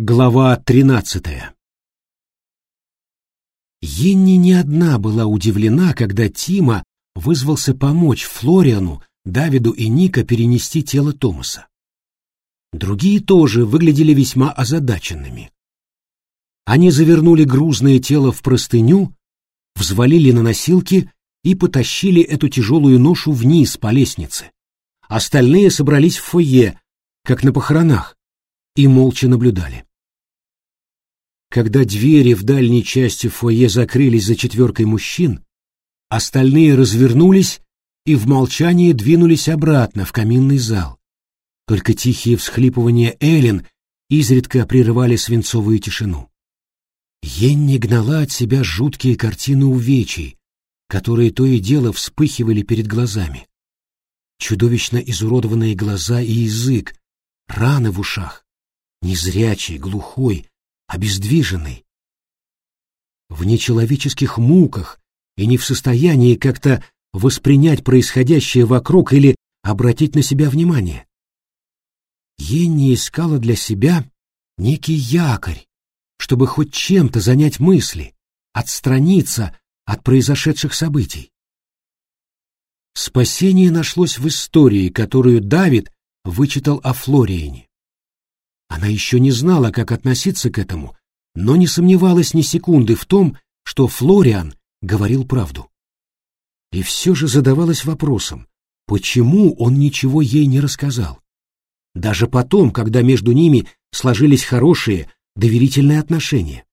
Глава тринадцатая Енни не одна была удивлена, когда Тима вызвался помочь Флориану, Давиду и Ника перенести тело Томаса. Другие тоже выглядели весьма озадаченными. Они завернули грузное тело в простыню, взвалили на носилки и потащили эту тяжелую ношу вниз по лестнице. Остальные собрались в фойе, как на похоронах, и молча наблюдали. Когда двери в дальней части фойе закрылись за четверкой мужчин, остальные развернулись и в молчании двинулись обратно в каминный зал. Только тихие всхлипывания Эллен изредка прерывали свинцовую тишину. Енни гнала от себя жуткие картины увечий, которые то и дело вспыхивали перед глазами. Чудовищно изуродованные глаза и язык, раны в ушах, незрячий, глухой, обездвиженный. В нечеловеческих муках и не в состоянии как-то воспринять происходящее вокруг или обратить на себя внимание. Енни искала для себя некий якорь, чтобы хоть чем-то занять мысли, отстраниться от произошедших событий. Спасение нашлось в истории, которую Давид вычитал о Флориене. Она еще не знала, как относиться к этому, но не сомневалась ни секунды в том, что Флориан говорил правду. И все же задавалась вопросом, почему он ничего ей не рассказал. Даже потом, когда между ними сложились хорошие, доверительные отношения.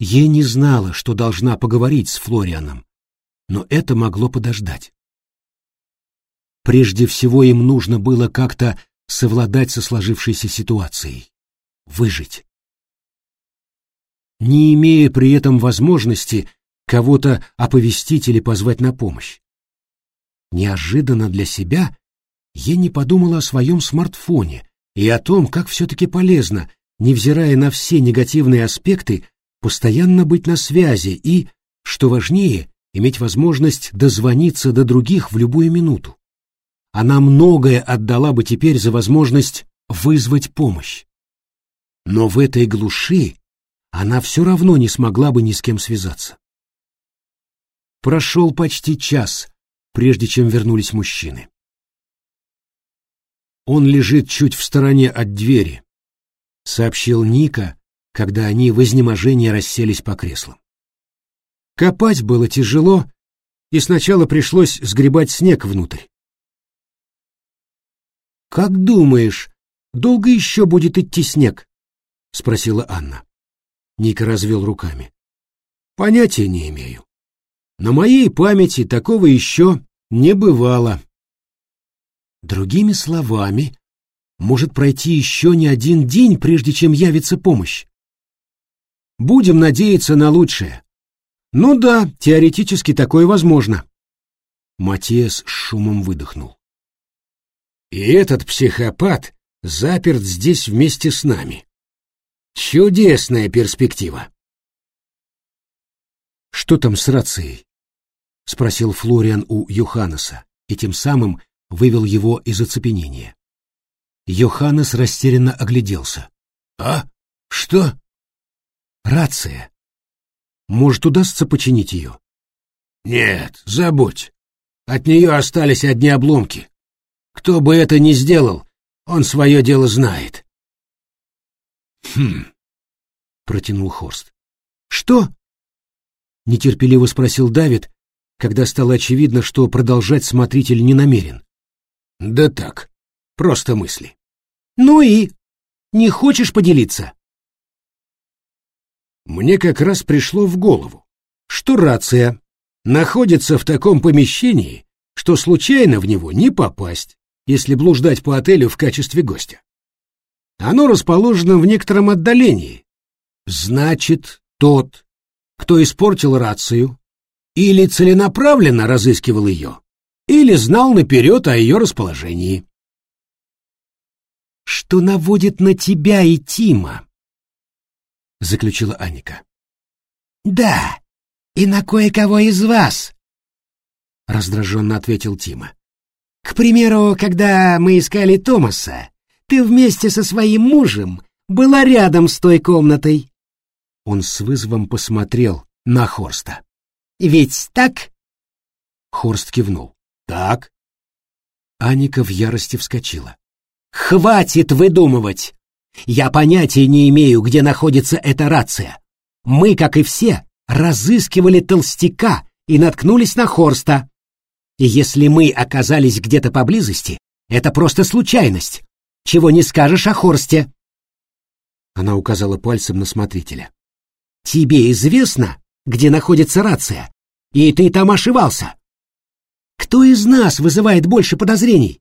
Ей не знала, что должна поговорить с Флорианом, но это могло подождать. Прежде всего им нужно было как-то совладать со сложившейся ситуацией, выжить. Не имея при этом возможности кого-то оповестить или позвать на помощь. Неожиданно для себя я не подумала о своем смартфоне и о том, как все-таки полезно, невзирая на все негативные аспекты, постоянно быть на связи и, что важнее, иметь возможность дозвониться до других в любую минуту она многое отдала бы теперь за возможность вызвать помощь. Но в этой глуши она все равно не смогла бы ни с кем связаться. Прошел почти час, прежде чем вернулись мужчины. «Он лежит чуть в стороне от двери», — сообщил Ника, когда они в изнеможении расселись по креслам. Копать было тяжело, и сначала пришлось сгребать снег внутрь. «Как думаешь, долго еще будет идти снег?» — спросила Анна. Ника развел руками. «Понятия не имею. На моей памяти такого еще не бывало». Другими словами, может пройти еще не один день, прежде чем явится помощь. Будем надеяться на лучшее. Ну да, теоретически такое возможно. Матиас с шумом выдохнул. И этот психопат заперт здесь вместе с нами. Чудесная перспектива. Что там с рацией? спросил Флориан у Йоханнеса и тем самым вывел его из оцепенения. Йоханнес растерянно огляделся. А? Что? Рация. Может, удастся починить ее? Нет, забудь. От нее остались одни обломки. Кто бы это ни сделал, он свое дело знает. Хм, протянул Хорст. Что? Нетерпеливо спросил Давид, когда стало очевидно, что продолжать смотритель не намерен. Да так, просто мысли. Ну и? Не хочешь поделиться? Мне как раз пришло в голову, что рация находится в таком помещении, что случайно в него не попасть если блуждать по отелю в качестве гостя. Оно расположено в некотором отдалении. Значит, тот, кто испортил рацию, или целенаправленно разыскивал ее, или знал наперед о ее расположении. «Что наводит на тебя и Тима?» — заключила Аника. «Да, и на кое-кого из вас», — раздраженно ответил Тима. К примеру, когда мы искали Томаса, ты вместе со своим мужем была рядом с той комнатой. Он с вызовом посмотрел на Хорста. «Ведь так?» Хорст кивнул. «Так». Аника в ярости вскочила. «Хватит выдумывать! Я понятия не имею, где находится эта рация. Мы, как и все, разыскивали толстяка и наткнулись на Хорста. И если мы оказались где-то поблизости, это просто случайность. Чего не скажешь о Хорсте?» Она указала пальцем на смотрителя. «Тебе известно, где находится рация, и ты там ошивался. Кто из нас вызывает больше подозрений?»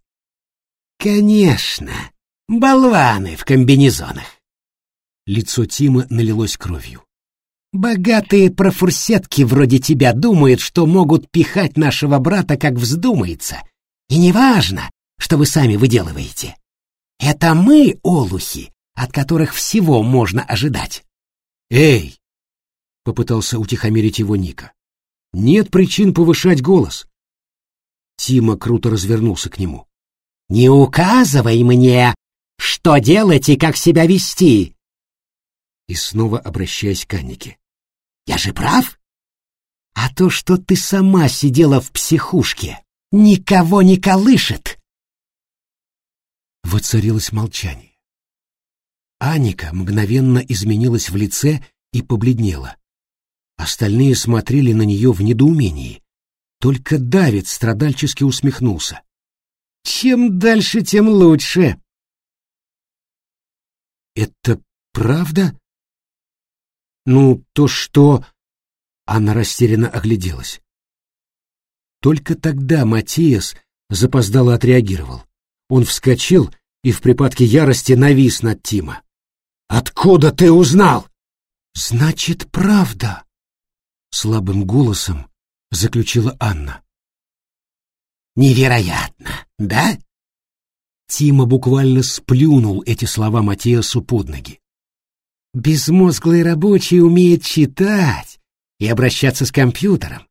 «Конечно, болваны в комбинезонах». Лицо Тима налилось кровью. Богатые профурсетки вроде тебя думают, что могут пихать нашего брата, как вздумается. И неважно, что вы сами выделываете. Это мы, олухи, от которых всего можно ожидать. Эй! Попытался утихомирить его Ника. Нет причин повышать голос. Тима круто развернулся к нему. Не указывай мне, что делать и как себя вести. И снова обращаясь к Аннике. Я же прав? А то, что ты сама сидела в психушке, никого не колышет. Воцарилось молчание. Аника мгновенно изменилась в лице и побледнела. Остальные смотрели на нее в недоумении. Только Давид страдальчески усмехнулся. «Чем дальше, тем лучше». «Это правда?» Ну, то что... Она растерянно огляделась. Только тогда Матиас запоздало отреагировал. Он вскочил и в припадке ярости навис над Тима. «Откуда ты узнал?» «Значит, правда», — слабым голосом заключила Анна. «Невероятно, да?» Тима буквально сплюнул эти слова Матиасу под ноги. Безмозглый рабочий умеет читать и обращаться с компьютером,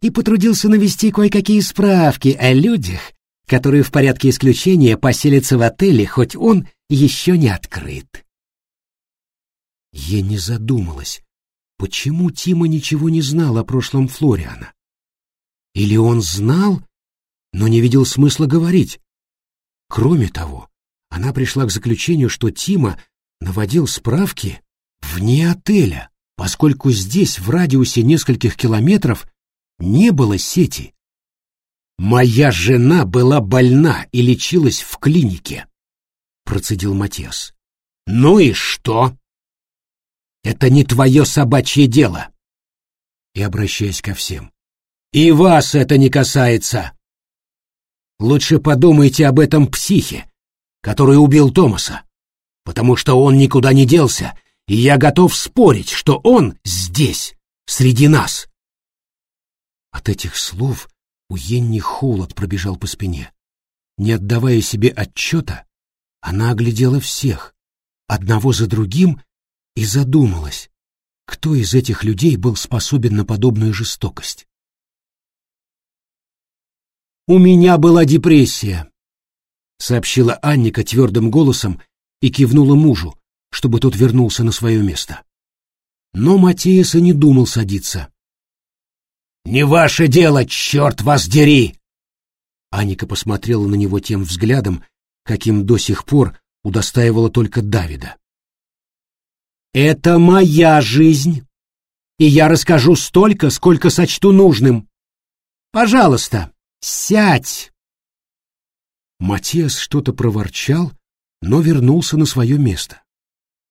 и потрудился навести кое-какие справки о людях, которые в порядке исключения поселятся в отеле, хоть он еще не открыт. Я не задумалась, почему Тима ничего не знал о прошлом Флориана. Или он знал, но не видел смысла говорить. Кроме того, она пришла к заключению, что Тима наводил справки вне отеля, поскольку здесь в радиусе нескольких километров не было сети. «Моя жена была больна и лечилась в клинике», — процедил Матиас. «Ну и что?» «Это не твое собачье дело». И обращаясь ко всем. «И вас это не касается. Лучше подумайте об этом психе, который убил Томаса потому что он никуда не делся, и я готов спорить, что он здесь, среди нас. От этих слов у Енни холод пробежал по спине. Не отдавая себе отчета, она оглядела всех, одного за другим, и задумалась, кто из этих людей был способен на подобную жестокость. «У меня была депрессия», — сообщила Анника твердым голосом и кивнула мужу, чтобы тот вернулся на свое место. Но Матиаса не думал садиться. «Не ваше дело, черт вас дери!» Аника посмотрела на него тем взглядом, каким до сих пор удостаивала только Давида. «Это моя жизнь, и я расскажу столько, сколько сочту нужным. Пожалуйста, сядь!» Матиас что-то проворчал, но вернулся на свое место.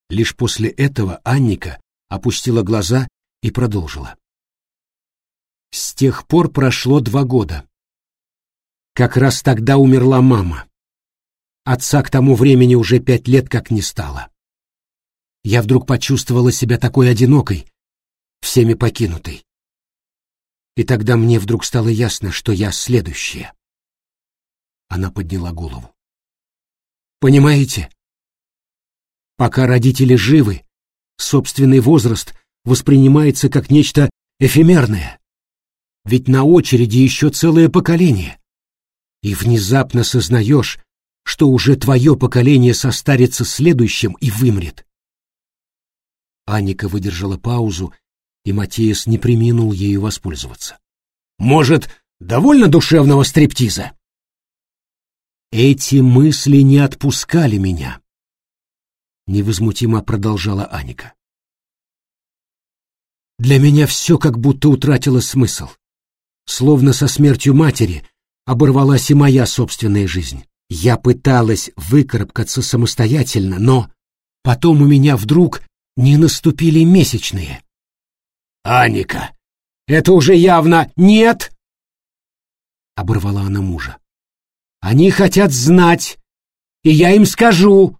Лишь после этого Анника опустила глаза и продолжила. С тех пор прошло два года. Как раз тогда умерла мама. Отца к тому времени уже пять лет как не стало. Я вдруг почувствовала себя такой одинокой, всеми покинутой. И тогда мне вдруг стало ясно, что я следующая. Она подняла голову. Понимаете? Пока родители живы, собственный возраст воспринимается как нечто эфемерное. Ведь на очереди еще целое поколение. И внезапно сознаешь, что уже твое поколение состарится следующим и вымрет. Аника выдержала паузу, и Матиас не приминул ею воспользоваться. «Может, довольно душевного стриптиза?» Эти мысли не отпускали меня, невозмутимо продолжала Аника. Для меня все как будто утратило смысл. Словно со смертью матери оборвалась и моя собственная жизнь. Я пыталась выкарабкаться самостоятельно, но потом у меня вдруг не наступили месячные. «Аника, это уже явно нет!» — оборвала она мужа. «Они хотят знать, и я им скажу.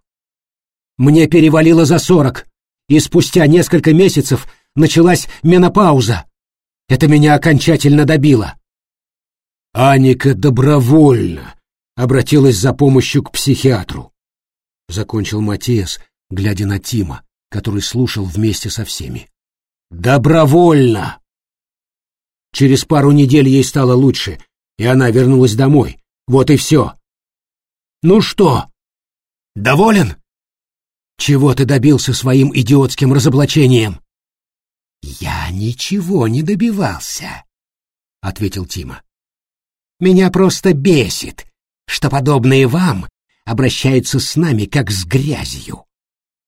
Мне перевалило за сорок, и спустя несколько месяцев началась менопауза. Это меня окончательно добило. Аника добровольно обратилась за помощью к психиатру. Закончил Матиас, глядя на Тима, который слушал вместе со всеми. Добровольно! Через пару недель ей стало лучше, и она вернулась домой. Вот и все. Ну что, доволен? Чего ты добился своим идиотским разоблачением? Я ничего не добивался, ответил Тима. Меня просто бесит, что подобные вам обращаются с нами как с грязью.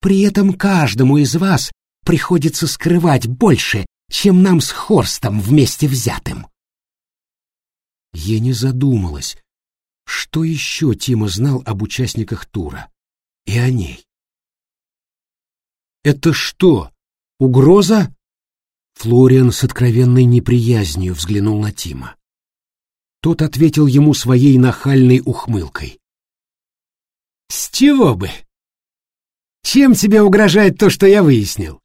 При этом каждому из вас приходится скрывать больше, чем нам с Хорстом вместе взятым. Я не задумалась, что еще Тима знал об участниках тура и о ней. «Это что, угроза?» Флориан с откровенной неприязнью взглянул на Тима. Тот ответил ему своей нахальной ухмылкой. «С чего бы? Чем тебе угрожает то, что я выяснил?»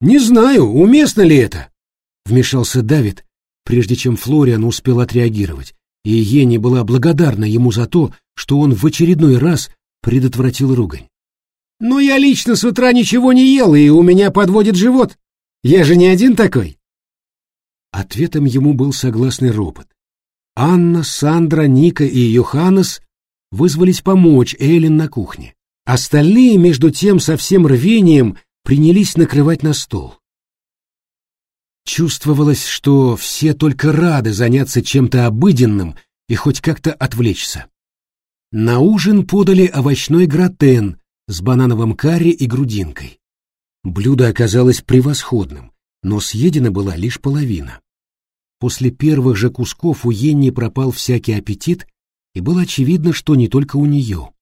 «Не знаю, уместно ли это», — вмешался Давид, прежде чем Флориан успел отреагировать, и Ени была благодарна ему за то, что он в очередной раз предотвратил ругань. «Но я лично с утра ничего не ел, и у меня подводит живот. Я же не один такой. Ответом ему был согласный ропот. Анна, Сандра, Ника и Йоханнес вызвались помочь Эллен на кухне. Остальные, между тем, со всем рвением принялись накрывать на стол. Чувствовалось, что все только рады заняться чем-то обыденным и хоть как-то отвлечься. На ужин подали овощной гратен с банановым карри и грудинкой. Блюдо оказалось превосходным, но съедена была лишь половина. После первых же кусков у Енни пропал всякий аппетит, и было очевидно, что не только у нее.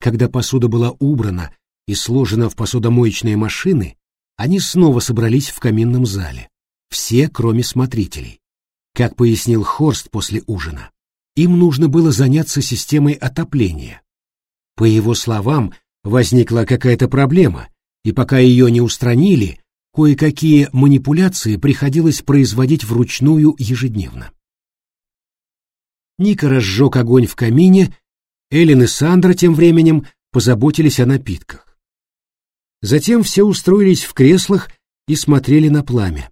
Когда посуда была убрана и сложена в посудомоечные машины, они снова собрались в каминном зале. Все, кроме смотрителей. Как пояснил Хорст после ужина, им нужно было заняться системой отопления. По его словам, возникла какая-то проблема, и пока ее не устранили, кое-какие манипуляции приходилось производить вручную ежедневно. Ника разжег огонь в камине, Эллен и Сандра тем временем позаботились о напитках. Затем все устроились в креслах и смотрели на пламя.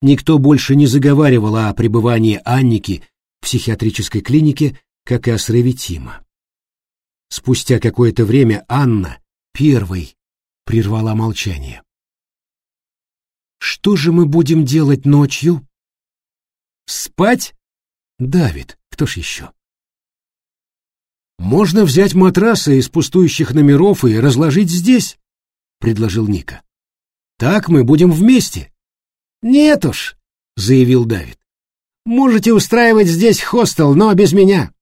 Никто больше не заговаривал о пребывании Анники в психиатрической клинике, как и о срыве Тима. Спустя какое-то время Анна, первой, прервала молчание. Что же мы будем делать ночью? Спать? Давид, кто ж еще? Можно взять матрасы из пустующих номеров и разложить здесь, предложил Ника. Так мы будем вместе. Нет уж, заявил Давид. Можете устраивать здесь хостел, но без меня.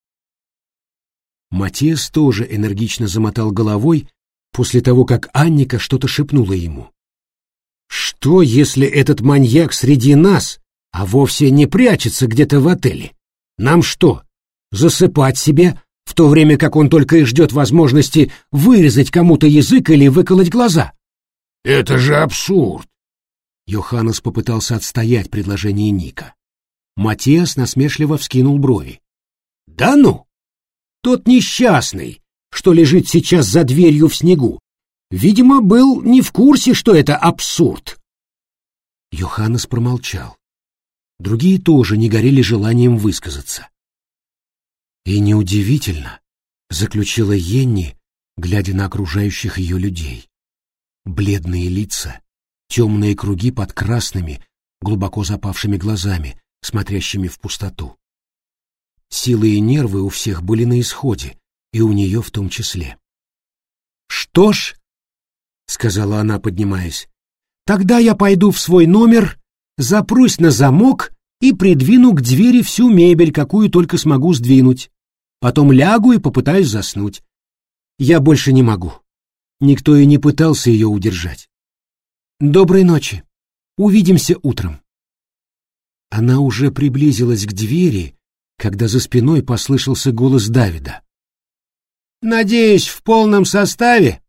Матиас тоже энергично замотал головой, после того, как Анника что-то шепнула ему. Что, если этот маньяк среди нас, а вовсе не прячется где-то в отеле? Нам что, засыпать себе, в то время как он только и ждет возможности вырезать кому-то язык или выколоть глаза? Это же абсурд! Йоханнес попытался отстоять предложение Ника. Матиас насмешливо вскинул брови. «Да ну! Тот несчастный, что лежит сейчас за дверью в снегу, видимо, был не в курсе, что это абсурд. Йоханнес промолчал. Другие тоже не горели желанием высказаться. И неудивительно, заключила Йенни, глядя на окружающих ее людей. Бледные лица, темные круги под красными, глубоко запавшими глазами, смотрящими в пустоту. Силы и нервы у всех были на исходе, и у нее в том числе. «Что ж», — сказала она, поднимаясь, — «тогда я пойду в свой номер, запрусь на замок и придвину к двери всю мебель, какую только смогу сдвинуть. Потом лягу и попытаюсь заснуть. Я больше не могу. Никто и не пытался ее удержать. Доброй ночи. Увидимся утром. Она уже приблизилась к двери, когда за спиной послышался голос Давида. «Надеюсь, в полном составе?»